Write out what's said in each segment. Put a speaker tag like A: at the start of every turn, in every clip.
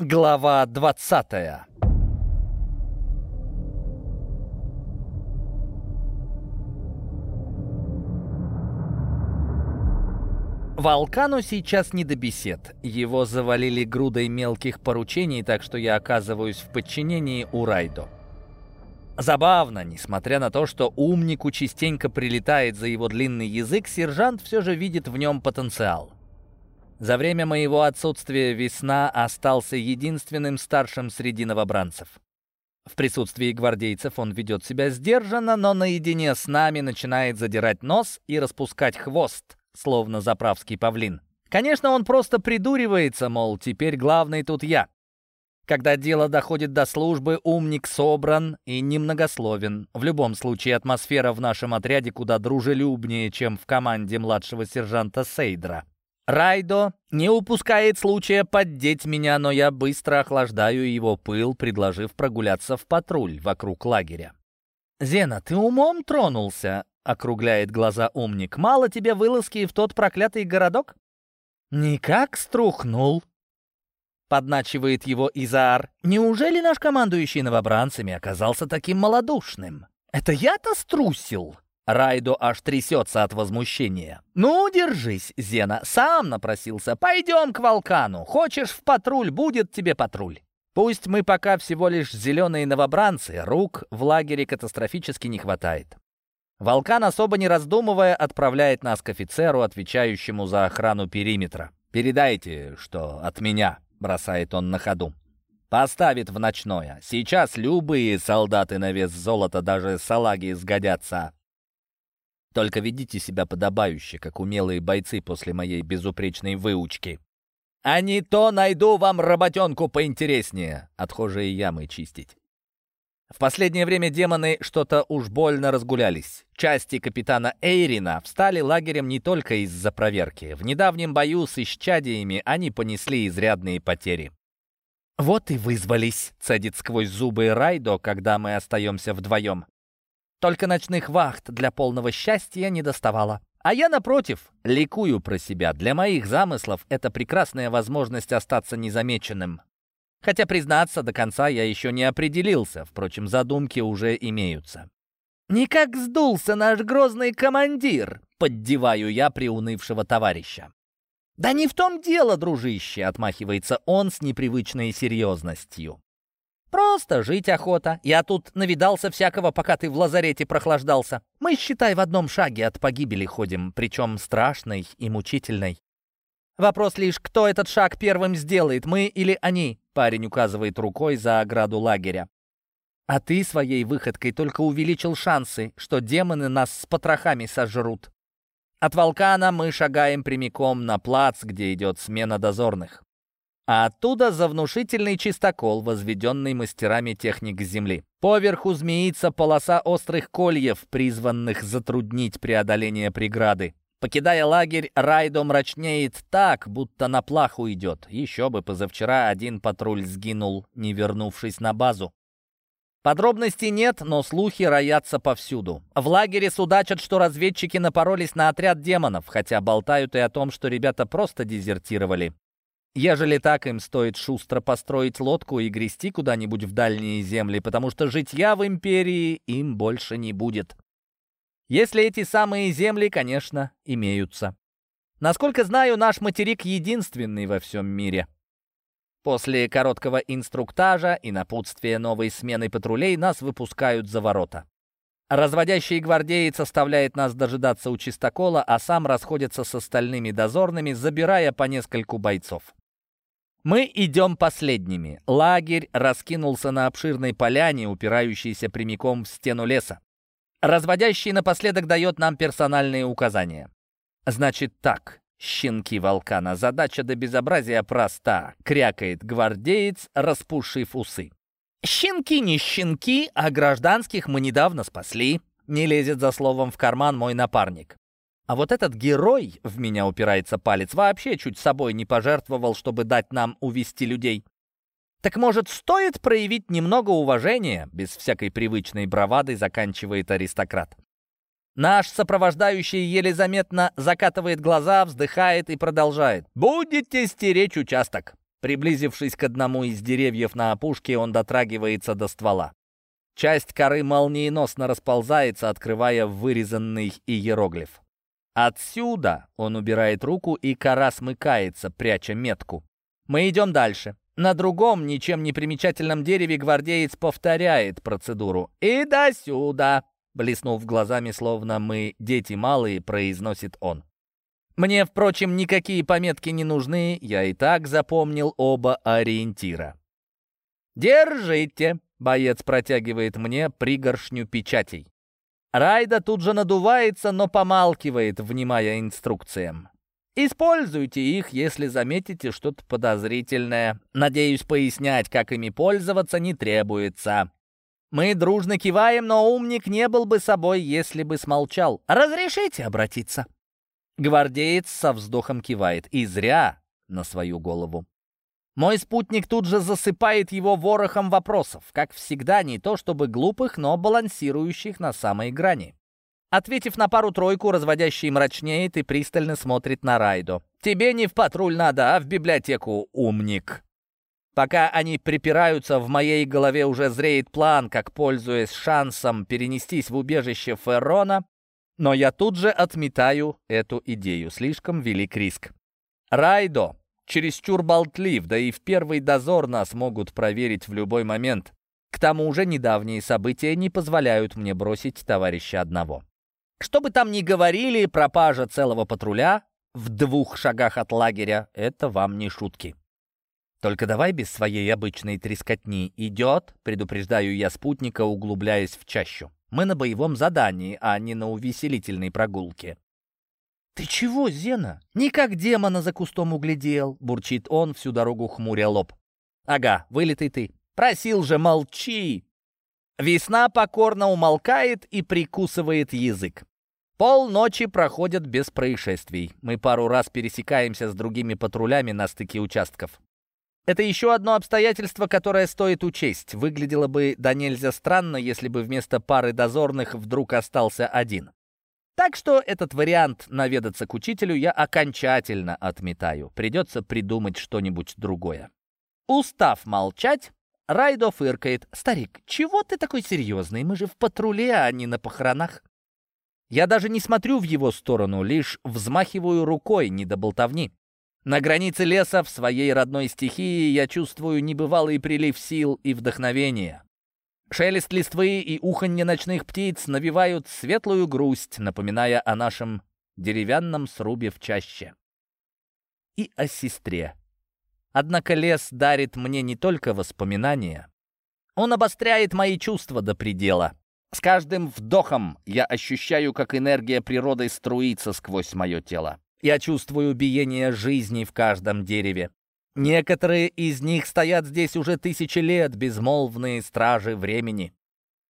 A: Глава 20 Волкану сейчас не до бесед. Его завалили грудой мелких поручений, так что я оказываюсь в подчинении у Райдо. Забавно, несмотря на то, что умнику частенько прилетает за его длинный язык, сержант все же видит в нем потенциал. За время моего отсутствия Весна остался единственным старшим среди новобранцев. В присутствии гвардейцев он ведет себя сдержанно, но наедине с нами начинает задирать нос и распускать хвост, словно заправский павлин. Конечно, он просто придуривается, мол, теперь главный тут я. Когда дело доходит до службы, умник собран и немногословен. В любом случае, атмосфера в нашем отряде куда дружелюбнее, чем в команде младшего сержанта Сейдра. Райдо не упускает случая поддеть меня, но я быстро охлаждаю его пыл, предложив прогуляться в патруль вокруг лагеря. «Зена, ты умом тронулся?» — округляет глаза умник. «Мало тебе вылазки в тот проклятый городок?» «Никак струхнул», — подначивает его Изаар. «Неужели наш командующий новобранцами оказался таким малодушным? Это я-то струсил?» Райдо аж трясется от возмущения. «Ну, держись, Зена, сам напросился. Пойдем к Волкану. Хочешь в патруль, будет тебе патруль». Пусть мы пока всего лишь зеленые новобранцы, рук в лагере катастрофически не хватает. Волкан, особо не раздумывая, отправляет нас к офицеру, отвечающему за охрану периметра. «Передайте, что от меня», — бросает он на ходу. «Поставит в ночное. Сейчас любые солдаты на вес золота, даже салаги, сгодятся. Только ведите себя подобающе, как умелые бойцы после моей безупречной выучки. А не то найду вам работенку поинтереснее, отхожие ямы чистить. В последнее время демоны что-то уж больно разгулялись. Части капитана Эйрина встали лагерем не только из-за проверки. В недавнем бою с исчадиями они понесли изрядные потери. «Вот и вызвались», — цедит сквозь зубы Райдо, когда мы остаемся вдвоем. Только ночных вахт для полного счастья не доставало. А я, напротив, ликую про себя. Для моих замыслов это прекрасная возможность остаться незамеченным. Хотя, признаться, до конца я еще не определился. Впрочем, задумки уже имеются. «Никак сдулся наш грозный командир!» — поддеваю я приунывшего товарища. «Да не в том дело, дружище!» — отмахивается он с непривычной серьезностью. Просто жить охота. Я тут навидался всякого, пока ты в лазарете прохлаждался. Мы, считай, в одном шаге от погибели ходим, причем страшной и мучительной. Вопрос лишь, кто этот шаг первым сделает, мы или они?» Парень указывает рукой за ограду лагеря. «А ты своей выходкой только увеличил шансы, что демоны нас с потрохами сожрут. От Волкана мы шагаем прямиком на плац, где идет смена дозорных а оттуда за внушительный чистокол, возведенный мастерами техник Земли. Поверху змеится полоса острых кольев, призванных затруднить преодоление преграды. Покидая лагерь, Райдо мрачнеет так, будто на плаху идет. Еще бы позавчера один патруль сгинул, не вернувшись на базу. Подробностей нет, но слухи роятся повсюду. В лагере судачат, что разведчики напоролись на отряд демонов, хотя болтают и о том, что ребята просто дезертировали. Ежели так, им стоит шустро построить лодку и грести куда-нибудь в дальние земли, потому что житья в империи им больше не будет. Если эти самые земли, конечно, имеются. Насколько знаю, наш материк единственный во всем мире. После короткого инструктажа и напутствия новой смены патрулей нас выпускают за ворота. Разводящий гвардеец оставляет нас дожидаться у чистокола, а сам расходится с остальными дозорными, забирая по нескольку бойцов. Мы идем последними. Лагерь раскинулся на обширной поляне, упирающейся прямиком в стену леса. Разводящий напоследок дает нам персональные указания. Значит так, щенки волкана, задача до безобразия проста, крякает гвардеец, распушив усы. Щенки не щенки, а гражданских мы недавно спасли. Не лезет за словом в карман мой напарник. А вот этот герой, в меня упирается палец, вообще чуть собой не пожертвовал, чтобы дать нам увести людей. Так может, стоит проявить немного уважения, без всякой привычной бравады заканчивает аристократ. Наш сопровождающий еле заметно закатывает глаза, вздыхает и продолжает. «Будете стеречь участок. Приблизившись к одному из деревьев на опушке, он дотрагивается до ствола. Часть коры молниеносно расползается, открывая вырезанный иероглиф. Отсюда он убирает руку, и кора смыкается, пряча метку. Мы идем дальше. На другом, ничем не примечательном дереве гвардеец повторяет процедуру. «И до сюда!» Блеснув глазами, словно мы дети малые, произносит он. Мне, впрочем, никакие пометки не нужны, я и так запомнил оба ориентира. «Держите!» — боец протягивает мне пригоршню печатей. Райда тут же надувается, но помалкивает, внимая инструкциям. Используйте их, если заметите что-то подозрительное. Надеюсь, пояснять, как ими пользоваться, не требуется. Мы дружно киваем, но умник не был бы собой, если бы смолчал. «Разрешите обратиться?» Гвардеец со вздохом кивает. И зря на свою голову. Мой спутник тут же засыпает его ворохом вопросов. Как всегда, не то чтобы глупых, но балансирующих на самой грани. Ответив на пару-тройку, разводящий мрачнеет и пристально смотрит на Райдо. «Тебе не в патруль надо, а в библиотеку, умник!» Пока они припираются, в моей голове уже зреет план, как, пользуясь шансом перенестись в убежище Феррона, но я тут же отметаю эту идею. Слишком велик риск. Райдо чересчур болтлив, да и в первый дозор нас могут проверить в любой момент. К тому же недавние события не позволяют мне бросить товарища одного. Что бы там ни говорили, пропажа целого патруля в двух шагах от лагеря — это вам не шутки. Только давай без своей обычной трескотни. Идет, предупреждаю я спутника, углубляясь в чащу. Мы на боевом задании, а не на увеселительной прогулке. «Ты чего, Зена? Не как демона за кустом углядел!» — бурчит он, всю дорогу хмуря лоб. «Ага, вылитый ты. Просил же, молчи!» Весна покорно умолкает и прикусывает язык. Полночи проходят без происшествий. Мы пару раз пересекаемся с другими патрулями на стыке участков. Это еще одно обстоятельство, которое стоит учесть. Выглядело бы да нельзя странно, если бы вместо пары дозорных вдруг остался один. Так что этот вариант наведаться к учителю я окончательно отметаю. Придется придумать что-нибудь другое. Устав молчать, Райдо фыркает. «Старик, чего ты такой серьезный? Мы же в патруле, а не на похоронах». Я даже не смотрю в его сторону, лишь взмахиваю рукой, не до болтовни. На границе леса, в своей родной стихии, я чувствую небывалый прилив сил и вдохновения. Шелест листвы и уханье ночных птиц навевают светлую грусть, напоминая о нашем деревянном срубе в чаще. И о сестре. Однако лес дарит мне не только воспоминания. Он обостряет мои чувства до предела. С каждым вдохом я ощущаю, как энергия природы струится сквозь мое тело. Я чувствую биение жизни в каждом дереве. Некоторые из них стоят здесь уже тысячи лет, безмолвные стражи времени.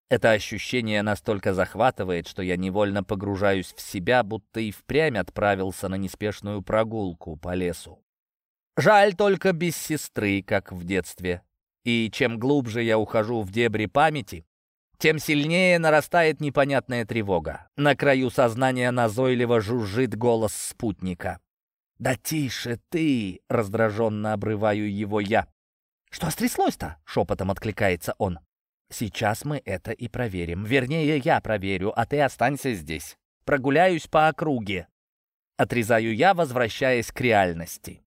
A: Это ощущение настолько захватывает, что я невольно погружаюсь в себя, будто и впрямь отправился на неспешную прогулку по лесу. Жаль только без сестры, как в детстве. И чем глубже я ухожу в дебри памяти, тем сильнее нарастает непонятная тревога. На краю сознания назойливо жужжит голос спутника. «Да тише ты!» — раздраженно обрываю его я. «Что стряслось-то?» — шепотом откликается он. «Сейчас мы это и проверим. Вернее, я проверю, а ты останься здесь. Прогуляюсь по округе». Отрезаю я, возвращаясь к реальности.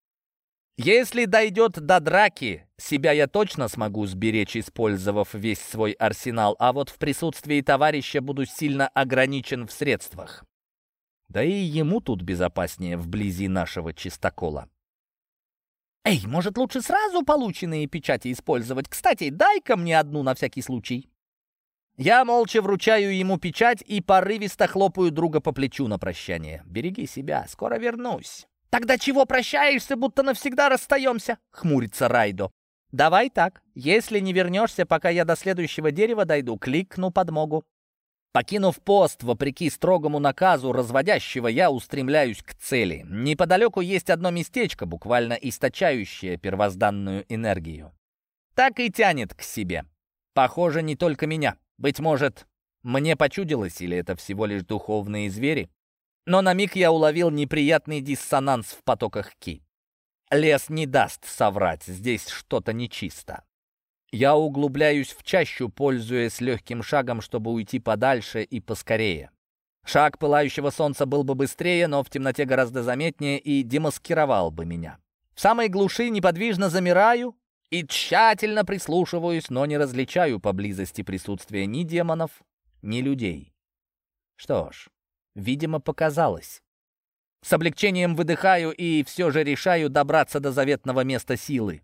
A: Если дойдет до драки, себя я точно смогу сберечь, использовав весь свой арсенал, а вот в присутствии товарища буду сильно ограничен в средствах. Да и ему тут безопаснее вблизи нашего чистокола. «Эй, может, лучше сразу полученные печати использовать? Кстати, дай-ка мне одну на всякий случай». Я молча вручаю ему печать и порывисто хлопаю друга по плечу на прощание. «Береги себя, скоро вернусь». «Тогда чего прощаешься, будто навсегда расстаемся?» — хмурится Райдо. «Давай так. Если не вернешься, пока я до следующего дерева дойду, кликну подмогу». Покинув пост, вопреки строгому наказу разводящего, я устремляюсь к цели. Неподалеку есть одно местечко, буквально источающее первозданную энергию. Так и тянет к себе. Похоже, не только меня. Быть может, мне почудилось, или это всего лишь духовные звери? Но на миг я уловил неприятный диссонанс в потоках Ки. Лес не даст соврать, здесь что-то нечисто. Я углубляюсь в чащу, пользуясь легким шагом, чтобы уйти подальше и поскорее. Шаг пылающего солнца был бы быстрее, но в темноте гораздо заметнее и демаскировал бы меня. В самой глуши неподвижно замираю и тщательно прислушиваюсь, но не различаю поблизости присутствия ни демонов, ни людей. Что ж, видимо, показалось. С облегчением выдыхаю и все же решаю добраться до заветного места силы.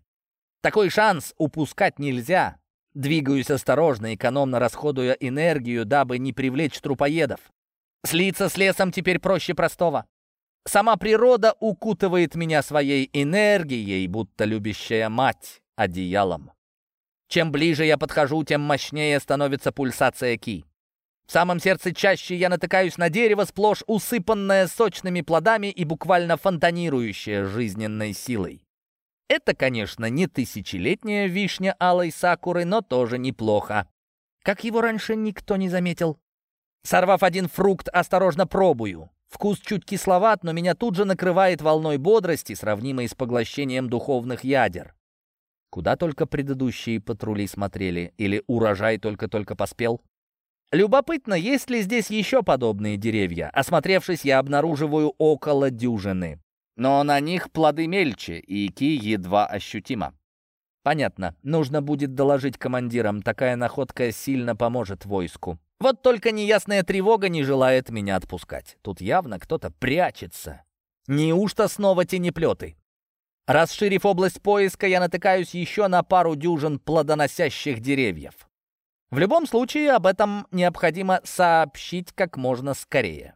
A: Такой шанс упускать нельзя. Двигаюсь осторожно, экономно расходуя энергию, дабы не привлечь трупоедов. Слиться с лесом теперь проще простого. Сама природа укутывает меня своей энергией, будто любящая мать одеялом. Чем ближе я подхожу, тем мощнее становится пульсация ки. В самом сердце чаще я натыкаюсь на дерево, сплошь усыпанное сочными плодами и буквально фонтанирующее жизненной силой. Это, конечно, не тысячелетняя вишня алой сакуры, но тоже неплохо. Как его раньше никто не заметил. Сорвав один фрукт, осторожно пробую. Вкус чуть кисловат, но меня тут же накрывает волной бодрости, сравнимой с поглощением духовных ядер. Куда только предыдущие патрули смотрели, или урожай только-только поспел. Любопытно, есть ли здесь еще подобные деревья. Осмотревшись, я обнаруживаю около дюжины. Но на них плоды мельче, и ки едва ощутимо. Понятно, нужно будет доложить командирам, такая находка сильно поможет войску. Вот только неясная тревога не желает меня отпускать. Тут явно кто-то прячется. Неужто снова тенеплеты? Расширив область поиска, я натыкаюсь еще на пару дюжин плодоносящих деревьев. В любом случае, об этом необходимо сообщить как можно скорее.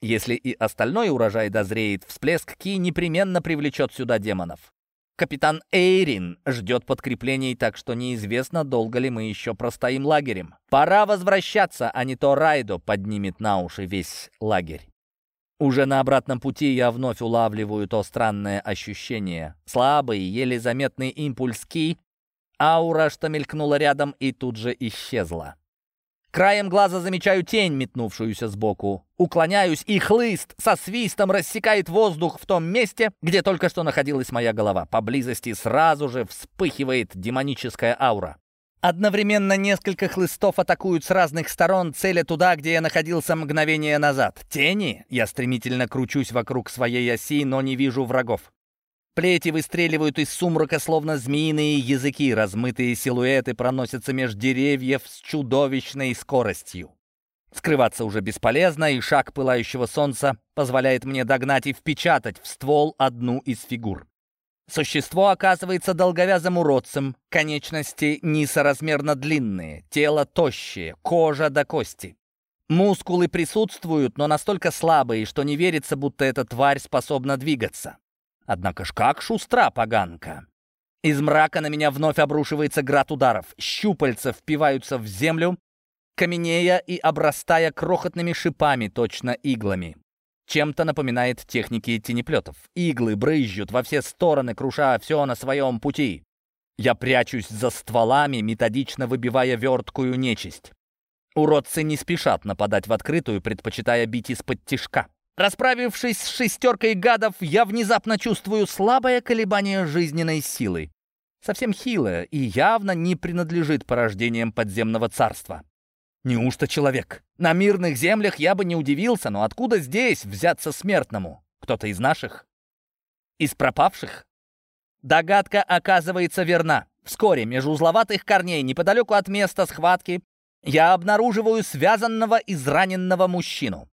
A: Если и остальной урожай дозреет, всплеск Ки непременно привлечет сюда демонов. Капитан Эйрин ждет подкреплений, так что неизвестно, долго ли мы еще простоим лагерем. Пора возвращаться, а не то Райдо поднимет на уши весь лагерь. Уже на обратном пути я вновь улавливаю то странное ощущение. Слабый, еле заметный импульс Ки, аура, что мелькнула рядом и тут же исчезла. Краем глаза замечаю тень, метнувшуюся сбоку. Уклоняюсь, и хлыст со свистом рассекает воздух в том месте, где только что находилась моя голова. Поблизости сразу же вспыхивает демоническая аура. Одновременно несколько хлыстов атакуют с разных сторон, целя туда, где я находился мгновение назад. Тени? Я стремительно кручусь вокруг своей оси, но не вижу врагов. Плети выстреливают из сумрака, словно змеиные языки, размытые силуэты проносятся меж деревьев с чудовищной скоростью. Скрываться уже бесполезно, и шаг пылающего солнца позволяет мне догнать и впечатать в ствол одну из фигур. Существо оказывается долговязым уродцем, конечности несоразмерно длинные, тело тощее, кожа до кости. Мускулы присутствуют, но настолько слабые, что не верится, будто эта тварь способна двигаться. Однако ж как шустра поганка. Из мрака на меня вновь обрушивается град ударов. Щупальца впиваются в землю, каменея и обрастая крохотными шипами, точно иглами. Чем-то напоминает техники тенеплетов. Иглы брызжут во все стороны, круша все на своем пути. Я прячусь за стволами, методично выбивая верткую нечисть. Уродцы не спешат нападать в открытую, предпочитая бить из-под тишка. Расправившись с шестеркой гадов, я внезапно чувствую слабое колебание жизненной силы. Совсем хилое и явно не принадлежит порождениям подземного царства. Неужто человек? На мирных землях я бы не удивился, но откуда здесь взяться смертному? Кто-то из наших? Из пропавших? Догадка оказывается верна. Вскоре между узловатых корней, неподалеку от места схватки, я обнаруживаю связанного израненного мужчину.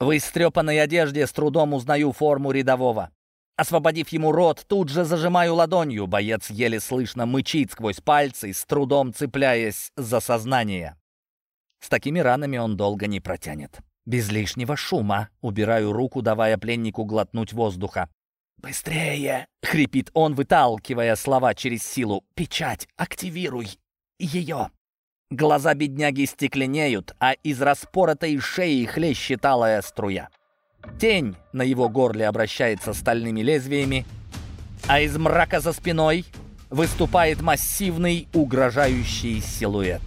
A: В истрепанной одежде с трудом узнаю форму рядового. Освободив ему рот, тут же зажимаю ладонью. Боец еле слышно мычит сквозь пальцы, с трудом цепляясь за сознание. С такими ранами он долго не протянет. Без лишнего шума убираю руку, давая пленнику глотнуть воздуха. «Быстрее!» — хрипит он, выталкивая слова через силу. «Печать! Активируй ее!» Глаза бедняги стекленеют, а из распоротой шеи хлещет алая струя. Тень на его горле обращается стальными лезвиями, а из мрака за спиной выступает массивный угрожающий силуэт.